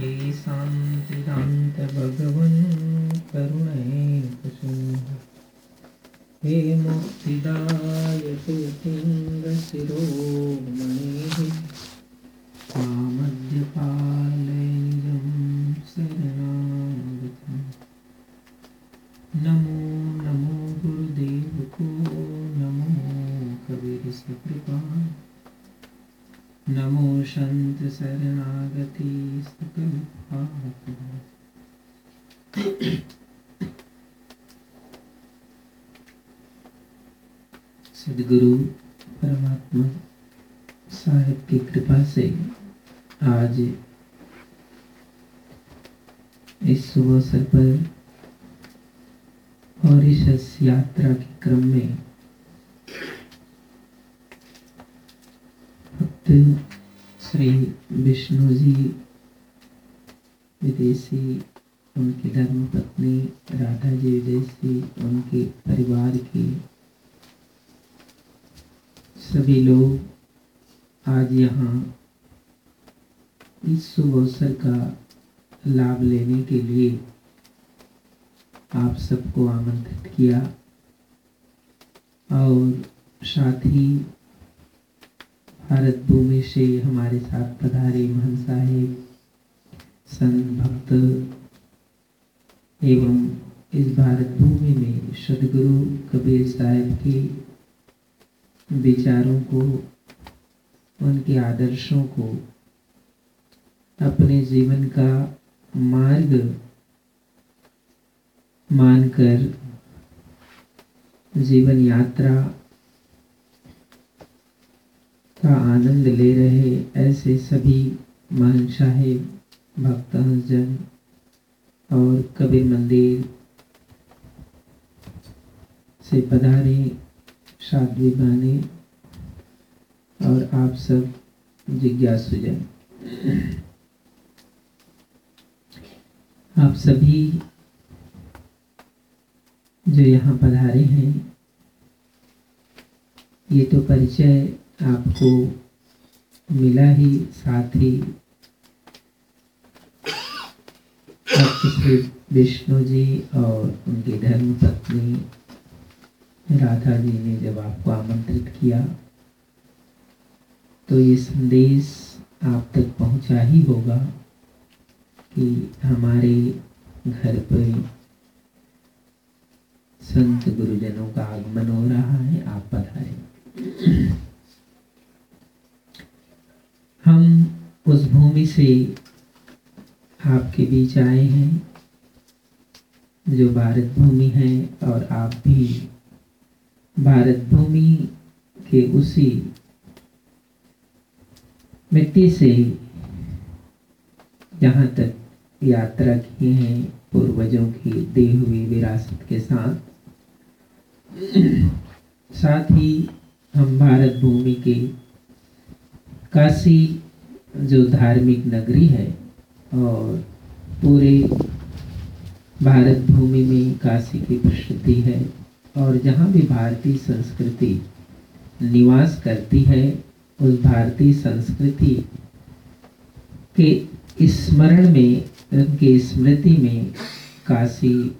हे शान्तिदान्त भगवन् करुणैक सिन्धु हे मुक्तिदायक शिरोमणिः मामद्यपालयं शरणागतम् नमो नमो गुरुदेव को नमो कबीर सुकृपा नमो संत शरणागति आज इस शुभ अवसर पर और इस यात्रा के क्रम में भक्त श्री विष्णु जी, विदेशी, उनकी धर्म पत्नी राधा जी विदेशी, उनके परिवार के सभी लोग आज यहाँ इस शुभ अवसर का लाभ लेने के लिए आप सबको आमंत्रित किया और साथ ही भारत भूमि से हमारे साथ पधारे महन साहेब, संत भक्त एवं इस भारत भूमि में सदगुरु कबीर साहेब के विचारों को, उनके आदर्शों को अपने जीवन का मार्ग मानकर जीवन यात्रा का आनंद ले रहे ऐसे सभी मान साहेब भक्त जन और कबीर मंदिर से पधारे साध्वी बाने और आप सब जिज्ञासु जिज्ञासुजन। आप सभी जो यहाँ पधारे हैं, ये तो परिचय आपको मिला ही, साथ ही श्री विष्णु जी और उनकी धर्म पत्नी राधा जी ने जब आपको आमंत्रित किया तो ये संदेश आप तक पहुँचा ही होगा। कि हमारे घर पर संत गुरुजनों का आगमन हो रहा है, आप पधारे हम उस भूमि से आपके बीच आए हैं, जो भारत भूमि है और आप भी भारत भूमि के उसी मिट्टी से जहाँ तक यात्रा किए हैं पूर्वजों की दी हुई विरासत के साथ। साथ ही हम भारत भूमि के काशी जो धार्मिक नगरी है और पूरे भारत भूमि में काशी की प्रसिद्धि है और जहाँ भी भारतीय संस्कृति निवास करती है, उस भारतीय संस्कृति के स्मरण में उनकी स्मृति में काशी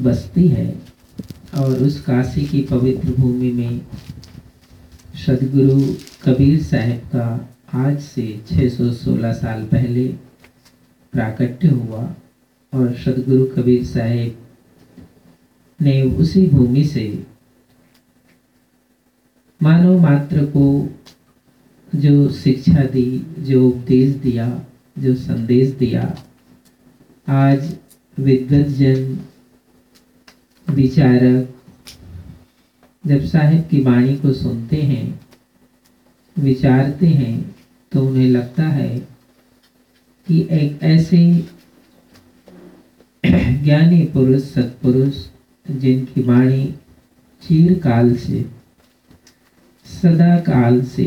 बसती है और उस काशी की पवित्र भूमि में सदगुरु कबीर साहब का आज से 616 साल पहले प्राकट्य हुआ और सदगुरु कबीर साहेब ने उसी भूमि से मानव मात्र को जो शिक्षा दी, जो उपदेश दिया जो संदेश दिया, आज विद्वत जन विचारक, जब साहेब की वाणी को सुनते हैं, विचारते हैं तो उन्हें लगता है कि एक ऐसे ज्ञानी पुरुष, सत्पुरुष, जिनकी वाणी चीर काल से सदा काल से,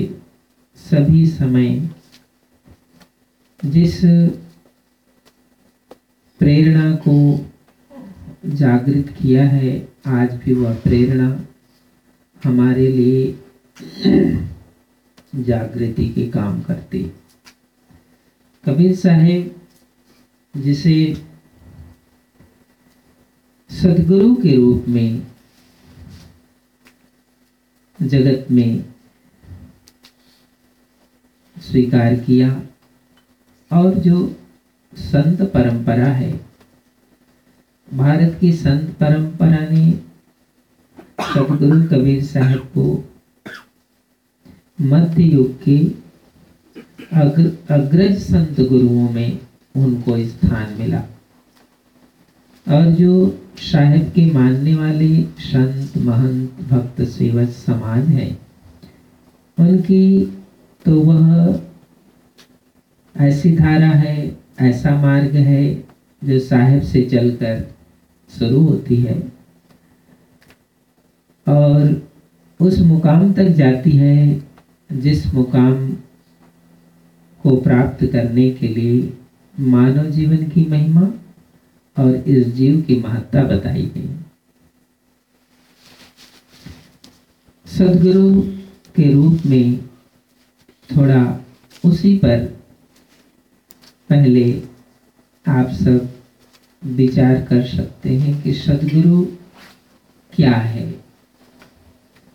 सभी समय जिस प्रेरणा को जागृत किया है, आज भी वह प्रेरणा हमारे लिए जागृति के काम करती। कबीर साहेब, जिसे सदगुरु के रूप में, जगत में स्वीकार किया और जो संत परंपरा है भारत की संत परंपरा ने सदगुरु कबीर साहब को मध्य युग के अग्र, अग्रज संत गुरुओं में उनको स्थान मिला। और जो साहेब के मानने वाले संत महंत भक्त सेवक समाज है उनकी तो वह ऐसी धारा है, ऐसा मार्ग है जो साहेब से चलकर शुरू होती है और उस मुकाम तक जाती है जिस मुकाम को प्राप्त करने के लिए मानव जीवन की महिमा और इस जीव की महत्ता बताई गई। सदगुरु के रूप में थोड़ा उसी पर पहले आप सब विचार कर सकते हैं कि सदगुरु क्या है।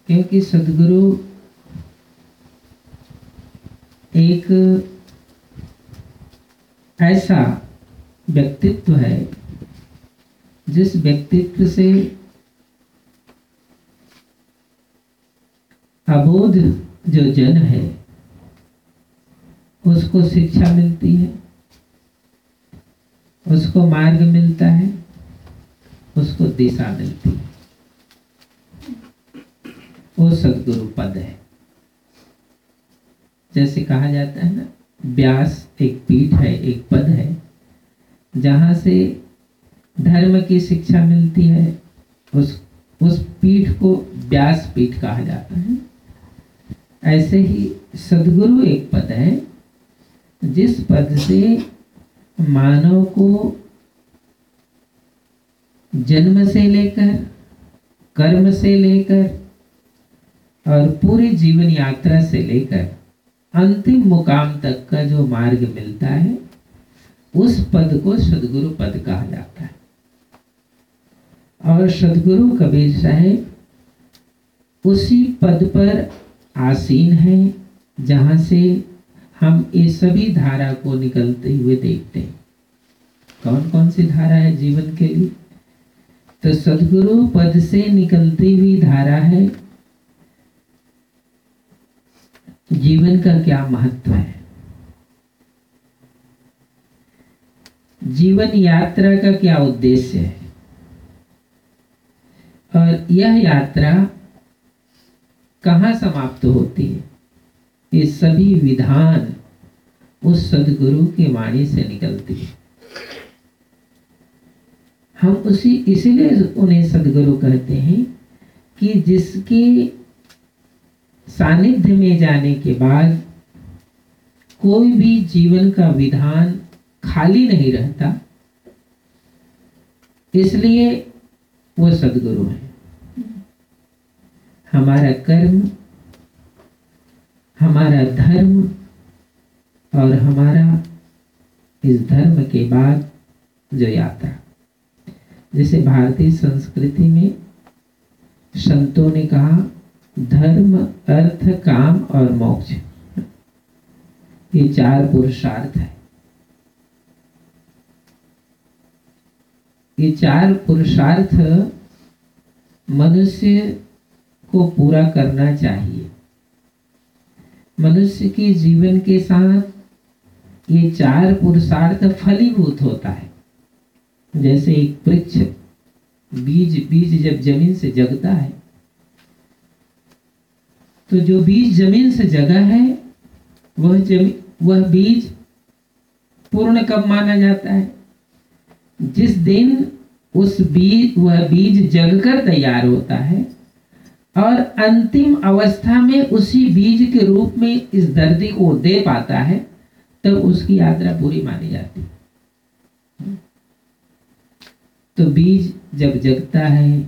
क्योंकि सदगुरु एक ऐसा व्यक्तित्व है, जिस व्यक्तित्व से अबोध जो जन है, उसको शिक्षा मिलती है। उसको मार्ग मिलता है, उसको दिशा मिलती है। वो सदगुरु पद है। जैसे कहा जाता है ना, व्यास एक पीठ है, एक पद है, जहाँ से धर्म की शिक्षा मिलती है, उस उस पीठ को व्यास पीठ कहा जाता है। ऐसे ही सदगुरु एक पद है, जिस पद से मानव को जन्म से लेकर, कर्म से लेकर और पूरी जीवन यात्रा से लेकर अंतिम मुकाम तक का जो मार्ग मिलता है, उस पद को सदगुरु पद कहा जाता है। और सदगुरु कबीर साहेब उसी पद पर आसीन है, जहाँ से हम ये सभी धारा को निकलते हुए देखते हैं। कौन कौन सी धारा है जीवन के लिए? तो सदगुरु पद से निकलती हुई धारा है। जीवन का क्या महत्व है? जीवन यात्रा का क्या उद्देश्य है? और यह यात्रा कहाँ समाप्त होती है? ये सभी विधान उस सदगुरु की वाणी से निकलती हम उसी, इसीलिए उन्हें सदगुरु कहते हैं कि जिसके सानिध्य में जाने के बाद कोई भी जीवन का विधान खाली नहीं रहता, इसलिए वो सदगुरु है। हमारा कर्म हमारा धर्म और हमारा इस धर्म के बाद जो यात्रा। जैसे भारतीय संस्कृति में संतों ने कहा, धर्म, अर्थ, काम और मोक्ष ये चार पुरुषार्थ है। ये चार पुरुषार्थ मनुष्य को पूरा करना चाहिए। मनुष्य के जीवन के साथ ये चार पुरुषार्थ फलीभूत होता है। जैसे एक वृक्ष, बीज बीज जब ज़मीन से जगता है तो जो बीज ज़मीन से जगा है, वह ज़मीन वह बीज पूर्ण कब माना जाता है? जिस दिन उस बीज, वह बीज जगकर तैयार होता है और अंतिम अवस्था में उसी बीज के रूप में इस धरती को दे पाता है, तब तो उसकी यात्रा पूरी मानी जाती तो बीज जब जगता है,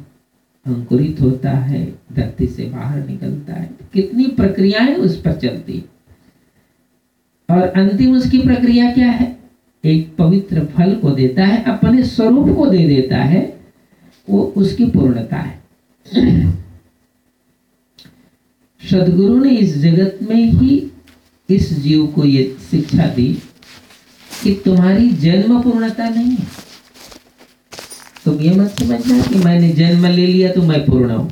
अंकुरित होता है, धरती से बाहर निकलता है कितनी प्रक्रियाएँ उस पर चलती और अंतिम उसकी प्रक्रिया क्या है? एक पवित्र फल को देता है, अपने स्वरूप को दे देता है, वो उसकी पूर्णता है। सदगुरु ने इस जगत में ही इस जीव को ये शिक्षा दी कि तुम्हारी जन्म पूर्णता नहीं है। तुम ये मत समझना कि मैंने जन्म ले लिया तो मैं पूर्ण हूँ।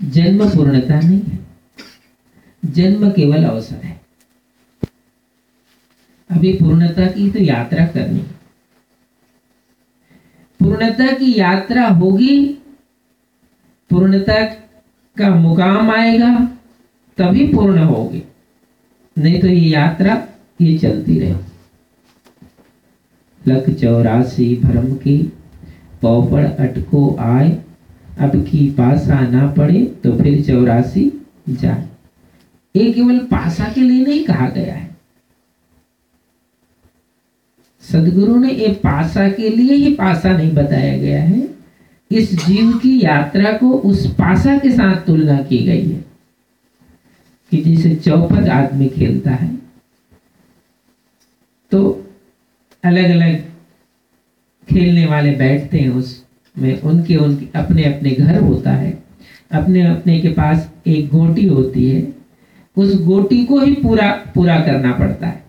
जन्म पूर्णता नहीं है। जन्म केवल अवसर है। अभी पूर्णता की तो यात्रा करनी पूर्णता की यात्रा होगी, पूर्णता का मुकाम आएगा, तभी पूर्ण होगी। नहीं तो ये यात्रा ये चलती रहे। लख चौरासी भरम की, पौपड़ अटको आए। अब की पासा ना पड़े तो फिर चौरासी जाए। ये केवल पासा के लिए नहीं कहा गया है। सदगुरु ने ये पासा के लिए ही पासा नहीं बताया गया है। इस जीव की यात्रा को उस पासा के साथ तुलना की गई है कि जिसे चौपद आदमी खेलता है। तो अलग अलग खेलने वाले बैठते हैं उसमें, उनके उनके अपने अपने घर होता है। अपने अपने के पास एक गोटी होती है। उस गोटी को ही पूरा पूरा करना पड़ता है।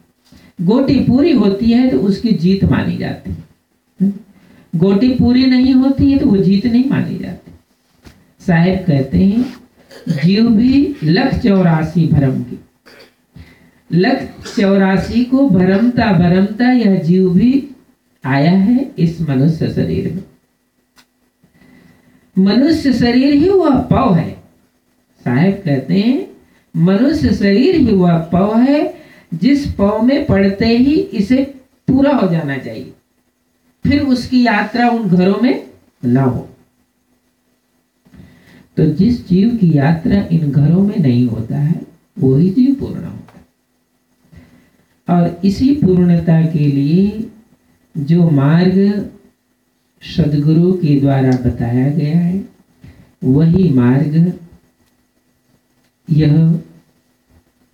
गोटी पूरी होती है तो उसकी जीत मानी जाती है। गोटी पूरी नहीं होती है तो वो जीत नहीं मानी जाती। साहेब कहते हैं, जीव भी लख चौरासी भरम की। लख चौरासी को भरमता भरमता यह जीव भी आया है इस मनुष्य शरीर में। मनुष्य शरीर ही वह पव है। साहेब कहते हैं, मनुष्य शरीर ही वह पव है जिस पव में पड़ते ही इसे पूरा हो जाना चाहिए। फिर उसकी यात्रा उन घरों में ना हो। तो जिस जीव की यात्रा इन घरों में नहीं होता है, वही जीव पूर्ण होता है। और इसी पूर्णता के लिए जो मार्ग सदगुरु के द्वारा बताया गया है, वही मार्ग यह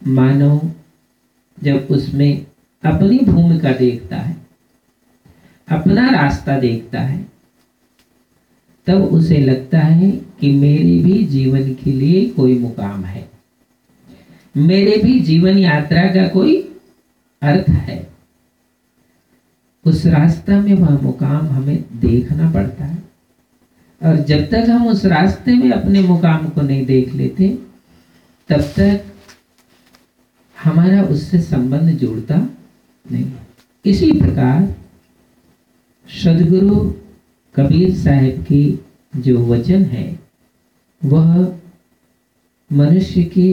मानव जब उसमें अपनी भूमिका देखता है अपना रास्ता देखता है, तब उसे लगता है कि मेरे भी जीवन के लिए कोई मुकाम है। मेरे भी जीवन यात्रा का कोई अर्थ है। उस रास्ता में वह मुकाम हमें देखना पड़ता है। और जब तक हम उस रास्ते में अपने मुकाम को नहीं देख लेते, तब तक हमारा उससे संबंध जुड़ता नहीं इसी प्रकार सदगुरु कबीर साहब की जो वचन है, वह मनुष्य की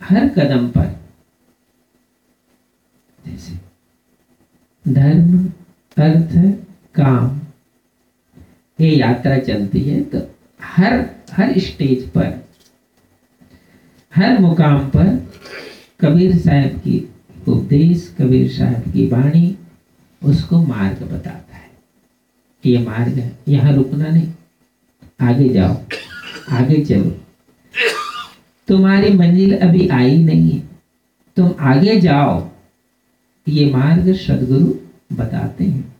हर कदम पर, जैसे धर्म, अर्थ, काम, ये यात्रा चलती है तो हर हर स्टेज पर, हर मुकाम पर कबीर साहब की उपदेश, कबीर साहब की वाणी उसको मार्ग बताता है कि ये मार्ग है, यहाँ रुकना नहीं, आगे जाओ, आगे चलो। तुम्हारी मंजिल अभी आई नहीं है, तुम आगे जाओ। ये मार्ग सदगुरु बताते हैं।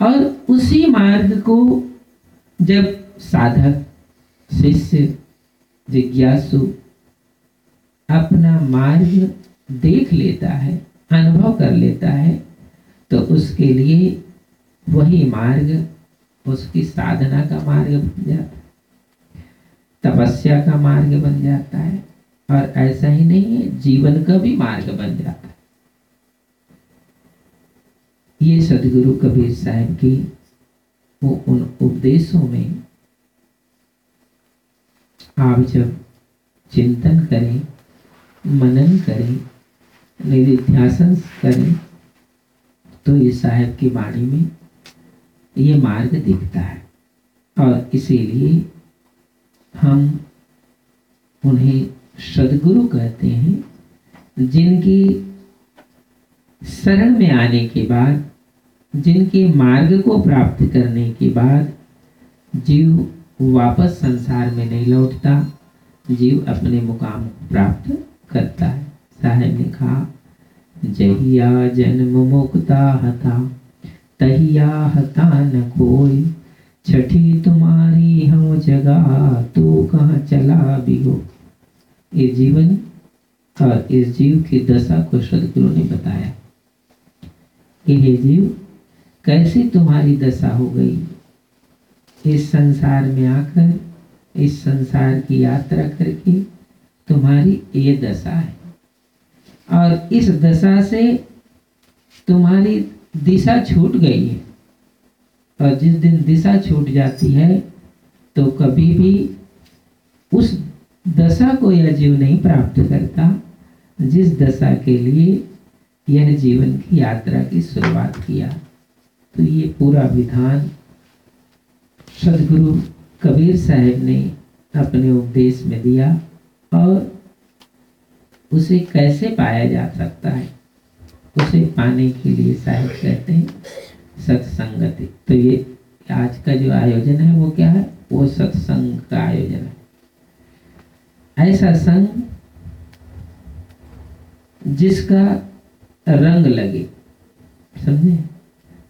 और उसी मार्ग को जब साधक, शिष्य, जिज्ञासु अपना मार्ग देख लेता है, अनुभव कर लेता है तो उसके लिए वही मार्ग, उसकी साधना का मार्ग बन जाता है। तपस्या का मार्ग बन जाता है और ऐसा ही नहीं है जीवन का भी मार्ग बन जाता है। ये सदगुरु कबीर साहब की, वो उन उपदेशों में आप जब चिंतन करें, मनन करें, निधिध्यासन करें तो ये साहेब की वाणी में ये मार्ग दिखता है। और इसीलिए हम उन्हें सदगुरु कहते हैं, जिनकी शरण में आने के बाद, जिनके मार्ग को प्राप्त करने के बाद जीव वापस संसार में नहीं लौटता, जीव अपने मुकाम को प्राप्त करता है। साहेब ने कहा जहिया जन्म मुक्ता हता, तहिया हता न कोई। छठी तुम्हारी हम जगह तू कहाँ चला बिगो ये जीवन और इस जीव की दशा को सदगुरु ने बताया। कि हे जीव कैसे तुम्हारी दशा हो गई? इस संसार में आकर, इस संसार की यात्रा करके तुम्हारी ये दशा है। और इस दशा से तुम्हारी दिशा छूट गई है। और जिस दिन दिशा छूट जाती है तो कभी भी उस दशा को यह जीव नहीं प्राप्त करता, जिस दशा के लिए यह जीवन की यात्रा की शुरुआत किया। तो ये पूरा विधान सदगुरु कबीर साहब ने अपने उपदेश में दिया और उसे कैसे पाया जा सकता है? उसे पाने के लिए साहब कहते हैं, सत्संगति। तो ये आज का जो आयोजन है, वो क्या है? वो सत्संग का आयोजन है। ऐसा संग जिसका रंग लगे। समझे?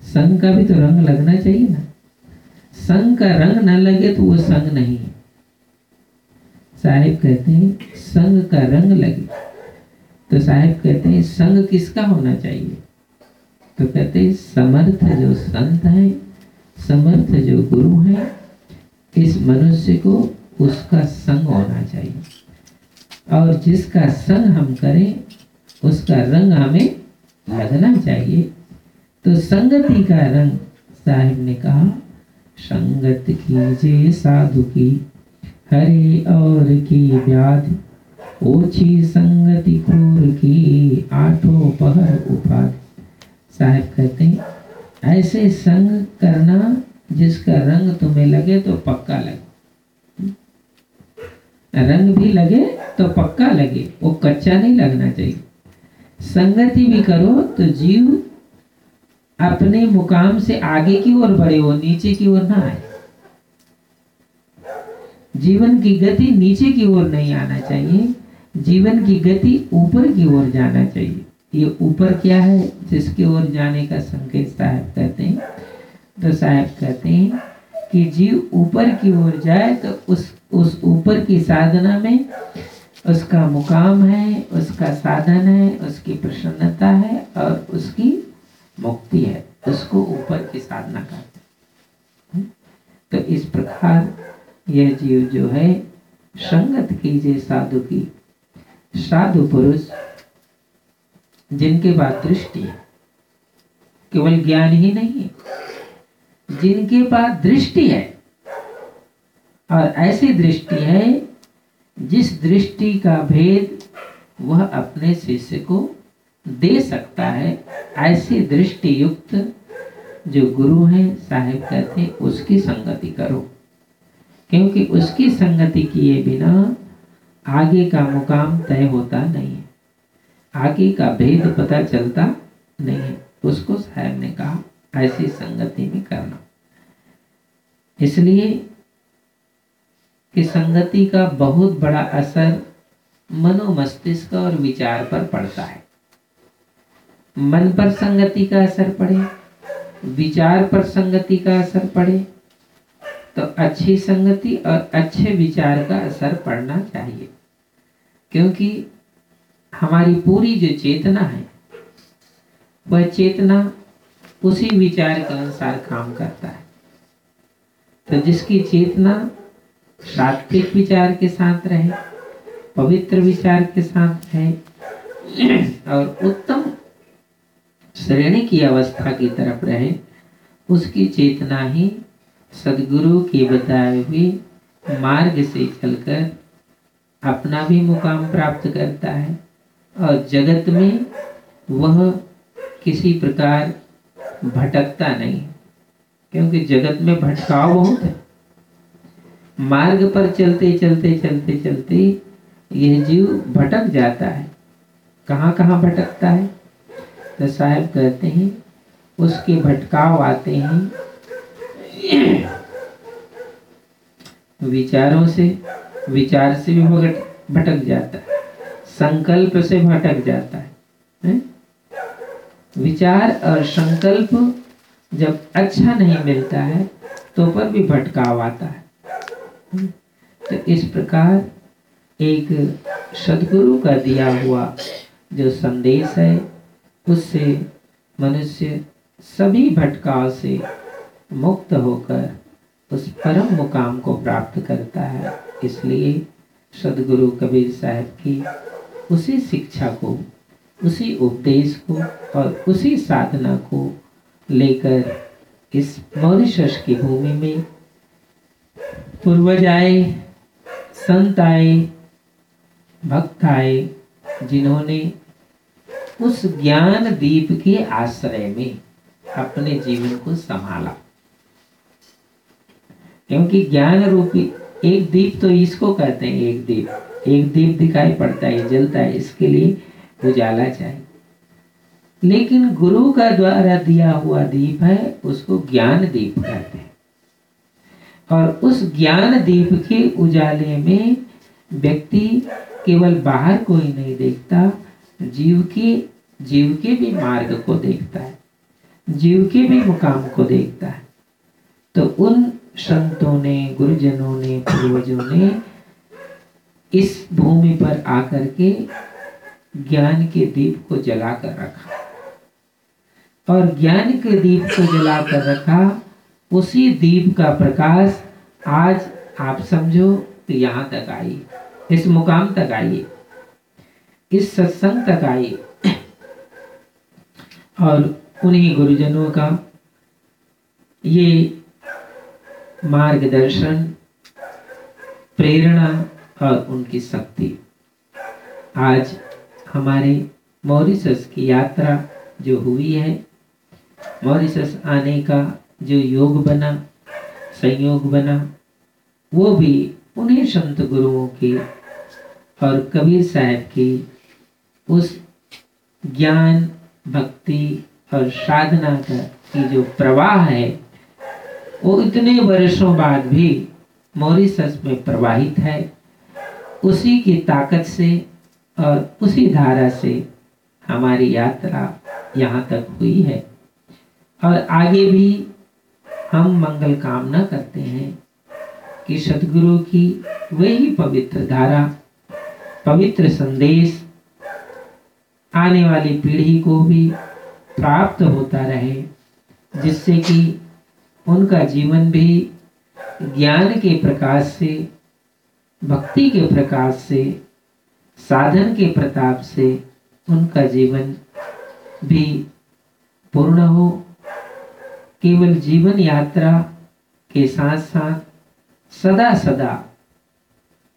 संग का भी तो रंग लगना चाहिए ना। संग का रंग न लगे तो वो संग नहीं है। साहेब कहते हैं, संग का रंग लगे। तो साहेब कहते हैं, संग किसका होना चाहिए? तो कहते हैं, समर्थ जो संत है, समर्थ जो गुरु है, इस मनुष्य को उसका संग होना चाहिए। और जिसका संग हम करें, उसका रंग हमें लगना चाहिए। तो संगति का रंग साहिब ने कहा, संगत कीजिए साधु की, हरे और की व्याधि ओछी संगति क्रूर की आठों पहर उपाधि। साहब कहते हैं, ऐसे संग करना जिसका रंग तुम्हें लगे तो पक्का लगे। रंग भी लगे तो पक्का लगे, वो कच्चा नहीं लगना चाहिए। संगति भी करो तो जीव अपने मुकाम से आगे की ओर बढ़े वो नीचे की ओर ना आए। जीवन की गति नीचे की ओर नहीं आना चाहिए। जीवन की गति ऊपर की ओर जाना चाहिए। ये ऊपर क्या है? जिसकी ओर जाने का संकेत साहब कहते हैं। तो साहब कहते हैं कि जीव ऊपर की ओर जाए तो उस उस ऊपर की साधना में उसका मुकाम है, उसका साधन है, उसकी प्रसन्नता है और उसकी मुक्ति है। उसको ऊपर की साधना कहते हैं। तो इस प्रकार यह जीव जो है संगत कीजिए साधु की साधु पुरुष जिनके पास दृष्टि है, केवल ज्ञान ही नहीं जिनके पास दृष्टि है, और ऐसी दृष्टि है, जिस दृष्टि का भेद वह अपने शिष्य को दे सकता है, ऐसी दृष्टि युक्त जो गुरु हैं, साहेब कहते हैं, उसकी संगति करो। क्योंकि उसकी संगति किए बिना आगे का मुकाम तय होता नहीं है। आगे का भेद पता चलता नहीं है। उसको साहब ने कहा, ऐसी संगति में करना। इसलिए कि संगति का बहुत बड़ा असर मनोमस्तिष्क और विचार पर पड़ता है। मन पर संगति का असर पड़े, विचार पर संगति का असर पड़े तो अच्छी संगति और अच्छे विचार का असर पड़ना चाहिए। क्योंकि हमारी पूरी जो चेतना है, वह चेतना उसी विचार के अनुसार काम करता है। तो जिसकी चेतना सात्विक विचार के साथ रहे, पवित्र विचार के साथ रहे, और उत्तम श्रेणी की अवस्था की तरफ़ रहे, उसकी चेतना ही सदगुरु के बताए हुए मार्ग से चलकर अपना भी मुकाम प्राप्त करता है और जगत में वह किसी प्रकार भटकता नहीं क्योंकि जगत में भटकाव बहुत है। मार्ग पर चलते चलते चलते चलते यह जीव भटक जाता है। कहाँ कहाँ भटकता है? तो साहब कहते हैं, उसके भटकाव आते हैं विचारों से विचार से भी भटक जाता है। संकल्प से भटक जाता है, है? विचार और संकल्प जब अच्छा नहीं मिलता है तो पर भी भटकाव आता है? तो इस प्रकार एक सदगुरु का दिया हुआ जो संदेश है उससे मनुष्य सभी भटकाव से मुक्त होकर उस परम मुकाम को प्राप्त करता है। इसलिए सदगुरु कबीर साहब की उसी शिक्षा को, उसी उपदेश को और उसी साधना को लेकर इस मॉरिशस की भूमि में पूर्वज आए, संत आए, भक्त आए, जिन्होंने उस ज्ञान दीप के आश्रय में अपने जीवन को संभाला। क्योंकि ज्ञान रूपी एक दीप तो इसको कहते हैं, एक दीप। एक दीप दिखाई पड़ता है, जलता है, इसके लिए उजाला चाहिए। लेकिन गुरु का द्वारा दिया हुआ दीप है, उसको ज्ञान दीप कहते हैं। और उस ज्ञान दीप के उजाले में व्यक्ति केवल बाहर को ही नहीं देखता, जीव के जीव के भी मार्ग को देखता है, जीव के भी मुकाम को देखता है। तो उन संतों ने, गुरुजनों ने, पूर्वजों ने इस भूमि पर आकर के ज्ञान के दीप को जलाकर रखा। और ज्ञान के दीप को जलाकर रखा, उसी दीप का प्रकाश आज आप समझो तो यहाँ तक आई इस मुकाम तक आइए, इस सत्संग तक आइए। और उन्हीं गुरुजनों का ये मार्गदर्शन, प्रेरणा और उनकी शक्ति। आज हमारे मॉरिशस की यात्रा जो हुई है, मॉरिशस आने का जो योग बना, संयोग बना, वो भी उन्हीं संत गुरुओं की और कबीर साहब की उस ज्ञान, भक्ति और साधना का की जो प्रवाह है वो इतने वर्षों बाद भी मॉरिसस में प्रवाहित है। उसी की ताकत से और उसी धारा से हमारी यात्रा यहाँ तक हुई है। और आगे भी हम मंगल कामना करते हैं कि सदगुरु की वही पवित्र धारा, पवित्र संदेश आने वाली पीढ़ी को भी प्राप्त होता रहे, जिससे कि उनका जीवन भी ज्ञान के प्रकाश से, भक्ति के प्रकाश से, साधन के प्रताप से उनका जीवन भी पूर्ण हो। केवल जीवन यात्रा के साथ साथ सदा सदा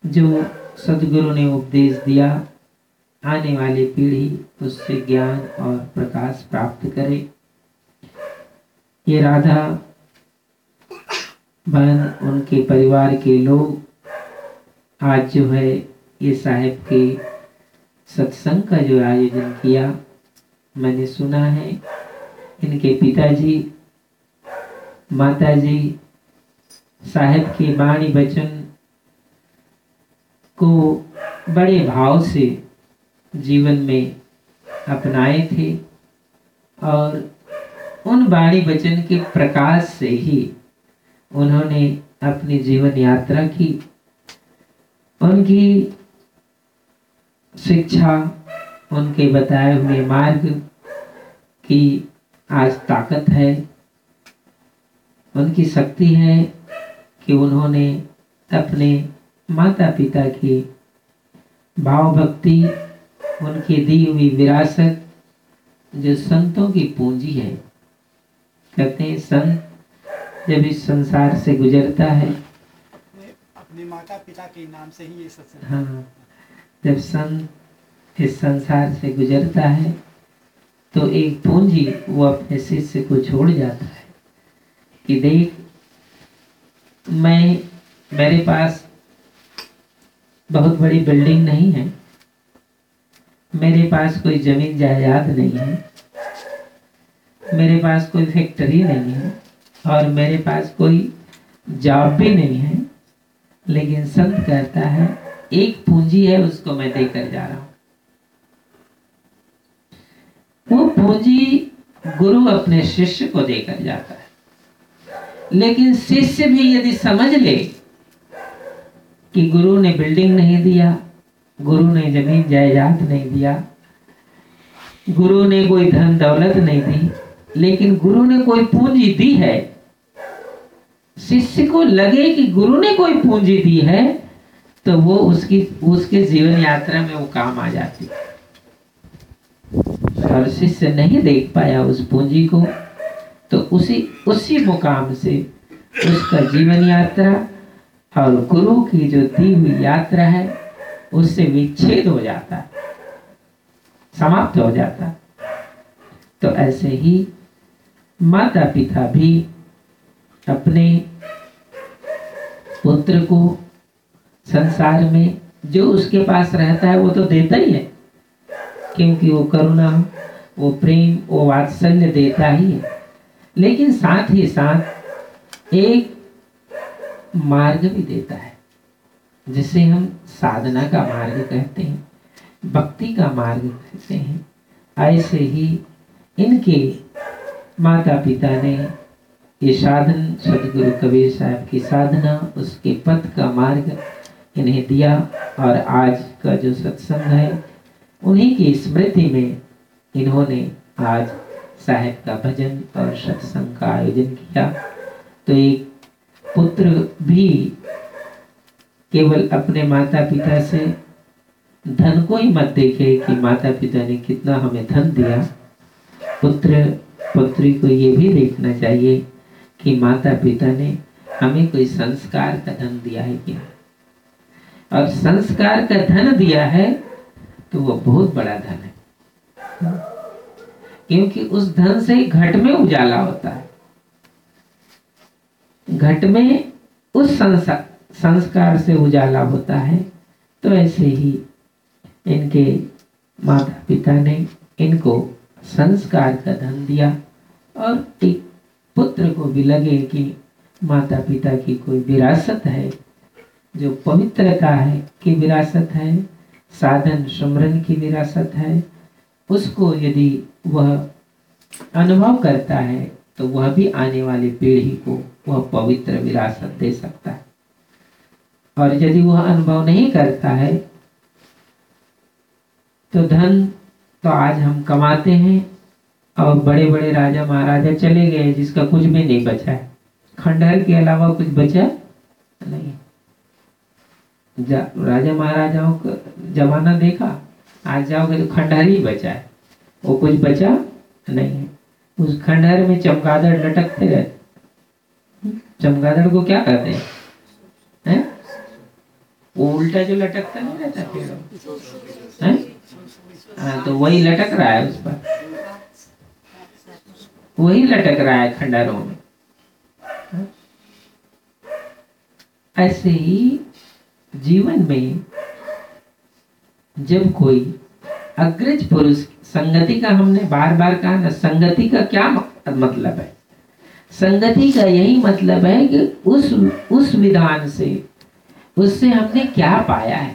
जो सदगुरु ने उपदेश दिया, आने वाली पीढ़ी उससे ज्ञान और प्रकाश प्राप्त करे। ये राधा बहन उनके परिवार के लोग आज जो है ये साहेब के सत्संग का जो आयोजन किया, मैंने सुना है। इनके पिताजी, माताजी, साहेब के बाणी वचन को बड़े भाव से जीवन में अपनाए थे और उन बाणी वचन के प्रकाश से ही उन्होंने अपनी जीवन यात्रा की। उनकी शिक्षा, उनके बताए हुए मार्ग की आज ताकत है। उनकी शक्ति है कि उन्होंने अपने माता पिता की भाव भक्ति उनकी दी हुई विरासत, जो संतों की पूंजी है, कहते हैं, संत जब इस संसार से गुजरता है। अपने माता पिता के नाम से ही ये सत्संग हाँ। जब सन इस संसार से गुजरता है तो एक पूंजी वो अपने शिष्य को छोड़ जाता है कि देख मैं मेरे पास बहुत बड़ी बिल्डिंग नहीं है। मेरे पास कोई ज़मीन जायदाद नहीं है। मेरे पास कोई फैक्ट्री नहीं है। और मेरे पास कोई जॉब भी नहीं है, लेकिन संत कहता है, एक पूंजी है, उसको मैं देकर जा रहा हूँ। वो पूंजी गुरु अपने शिष्य को देकर जाता है। लेकिन शिष्य भी यदि समझ ले कि गुरु ने बिल्डिंग नहीं दिया, गुरु ने ज़मीन जायदाद नहीं दिया, गुरु ने कोई धन दौलत नहीं दी, लेकिन गुरु ने कोई पूंजी दी है शिष्य को लगे कि गुरु ने कोई पूंजी दी है तो वो उसकी, उसके जीवन यात्रा में वो काम आ जाती। और शिष्य नहीं देख पाया उस पूंजी को तो उसी उसी मुकाम से उसका जीवन यात्रा और गुरु की जो दी हुई यात्रा है, उससे विच्छेद हो जाता, समाप्त हो जाता। तो ऐसे ही माता पिता भी अपने पुत्र को संसार में जो उसके पास रहता है वो तो देता ही है, क्योंकि वो करुणा, वो प्रेम, वो वात्सल्य देता ही है। लेकिन साथ ही साथ एक मार्ग भी देता है, जिसे हम साधना का मार्ग कहते हैं, भक्ति का मार्ग कहते हैं। ऐसे ही इनके माता पिता ने ये साधन सदगुरु कबीर साहब की साधना, उसके पथ का मार्ग इन्हें दिया और आज का जो सत्संग है, उन्हीं की स्मृति में इन्होंने आज साहेब का भजन और सत्संग का आयोजन किया। तो एक पुत्र भी केवल अपने माता पिता से धन को ही मत देखे कि माता पिता ने कितना हमें धन दिया। पुत्र, पुत्री को ये भी देखना चाहिए कि माता पिता ने हमें कोई संस्कार का धन दिया है क्या? और संस्कार का धन दिया है तो वो बहुत बड़ा धन है। क्योंकि उस धन से घट में उजाला होता है। घट में उस संस्कार से उजाला होता है तो ऐसे ही इनके माता पिता ने इनको संस्कार का धन दिया और एक पुत्र को भी लगे कि माता पिता की कोई विरासत है, जो पवित्रता है, की विरासत है, साधन सुमरन की विरासत है, उसको यदि वह अनुभव करता है तो वह भी आने वाली पीढ़ी को वह पवित्र विरासत दे सकता है। और यदि वह अनुभव नहीं करता है तो धन तो आज हम कमाते हैं और बड़े बड़े राजा महाराजा चले गए, जिसका कुछ भी नहीं बचा है। खंडहर के अलावा कुछ बचा नहीं। राजा महाराजाओं का जमाना देखा, आज जाओगे तो खंडहर ही बचा है। वो कुछ बचा नहीं है। उस खंडहर में चमगादड़ लटकते रहते चमगादड़ को क्या कहते हैं? है? वो उल्टा जो लटकता नहीं रहता पेड़ों है तो वही लटक रहा है उस पर। वही लटक रहा है खंडहरों में। ऐसे ही जीवन में जब कोई अग्रज पुरुष संगति का हमने बार बार कहा ना, संगति का क्या मतलब है? संगति का यही मतलब है कि उस उस विधान से, उससे हमने क्या पाया है?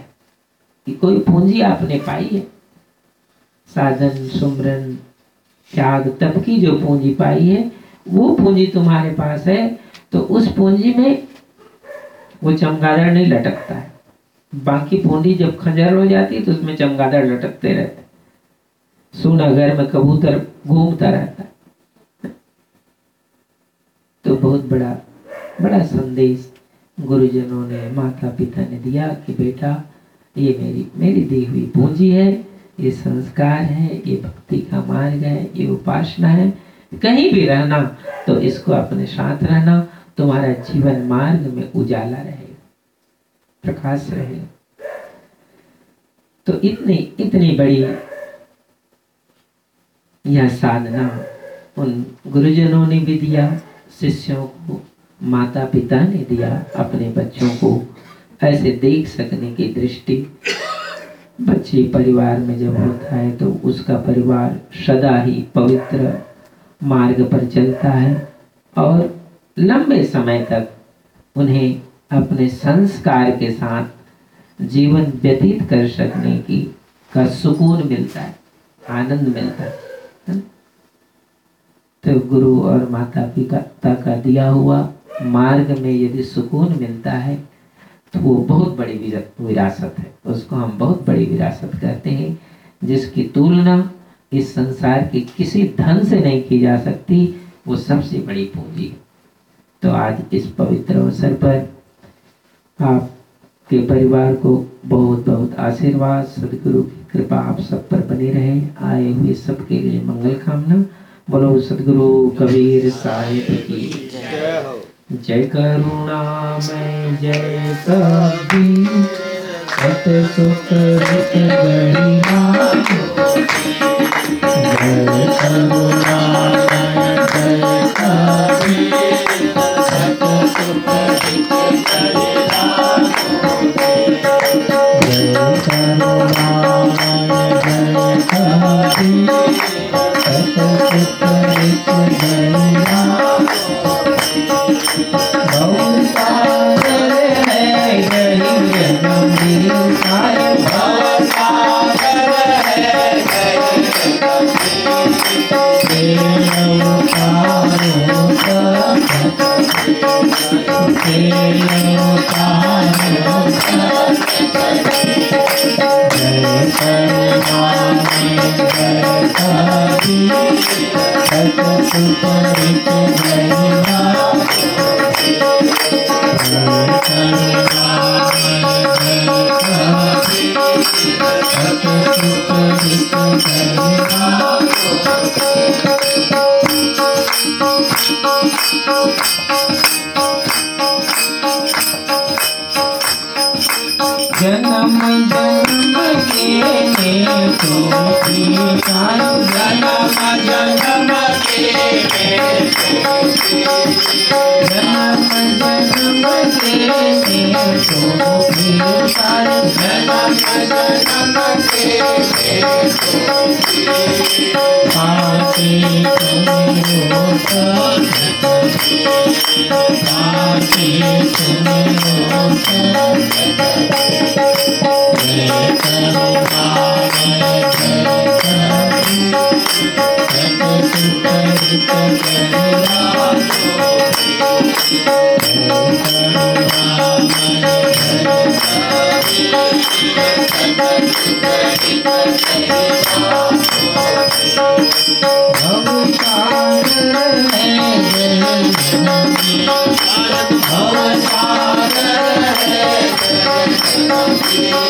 कि कोई पूंजी आपने पाई है? साधन, सुमरन त्याग तब की जो पूंजी पाई है, वो पूंजी तुम्हारे पास है तो उस पूंजी में वो चमगादड़ नहीं लटकता है। बाकी पूंजी जब खंजर हो जाती है तो उसमें चमगादड़ लटकते रहते सोना घर में कबूतर घूमता रहता है। तो बहुत बड़ा बड़ा संदेश गुरुजनों ने माता पिता ने दिया कि बेटा, ये मेरी मेरी दी हुई पूंजी है ये संस्कार है, ये भक्ति का मार्ग है, ये उपासना है। कहीं भी रहना तो इसको अपने साथ रहना, तुम्हारा जीवन मार्ग में उजाला रहेगा प्रकाश रहेगा तो इतनी इतनी बड़ी यह साधना उन गुरुजनों ने भी दिया, शिष्यों को माता पिता ने दिया, अपने बच्चों को, ऐसे देख सकने की दृष्टि बच्चे परिवार में जब होता है तो उसका परिवार सदा ही पवित्र मार्ग पर चलता है और लंबे समय तक उन्हें अपने संस्कार के साथ जीवन व्यतीत कर सकने की का सुकून मिलता है आनंद मिलता है है तो गुरु और माता पिता का दिया हुआ मार्ग में यदि सुकून मिलता है तो वो बहुत बड़ी विरासत है। उसको हम बहुत बड़ी विरासत कहते हैं, जिसकी तुलना इस संसार के किसी धन से नहीं की जा सकती, वो सबसे बड़ी पूंजी है। तो आज इस पवित्र अवसर पर आपके परिवार को बहुत बहुत आशीर्वाद, सदगुरु की कृपा आप सब पर बनी रहे। आए हुए सबके लिए मंगल कामना। बोलो सदगुरु कबीर साहिब की जय हो। जय करुणा जय कबीर, सत सुख दुख जय करुणा में जय सत सुख दुख गरिमा जय करुणा में जय सत सुख भवसागर है जन्म जन्म सत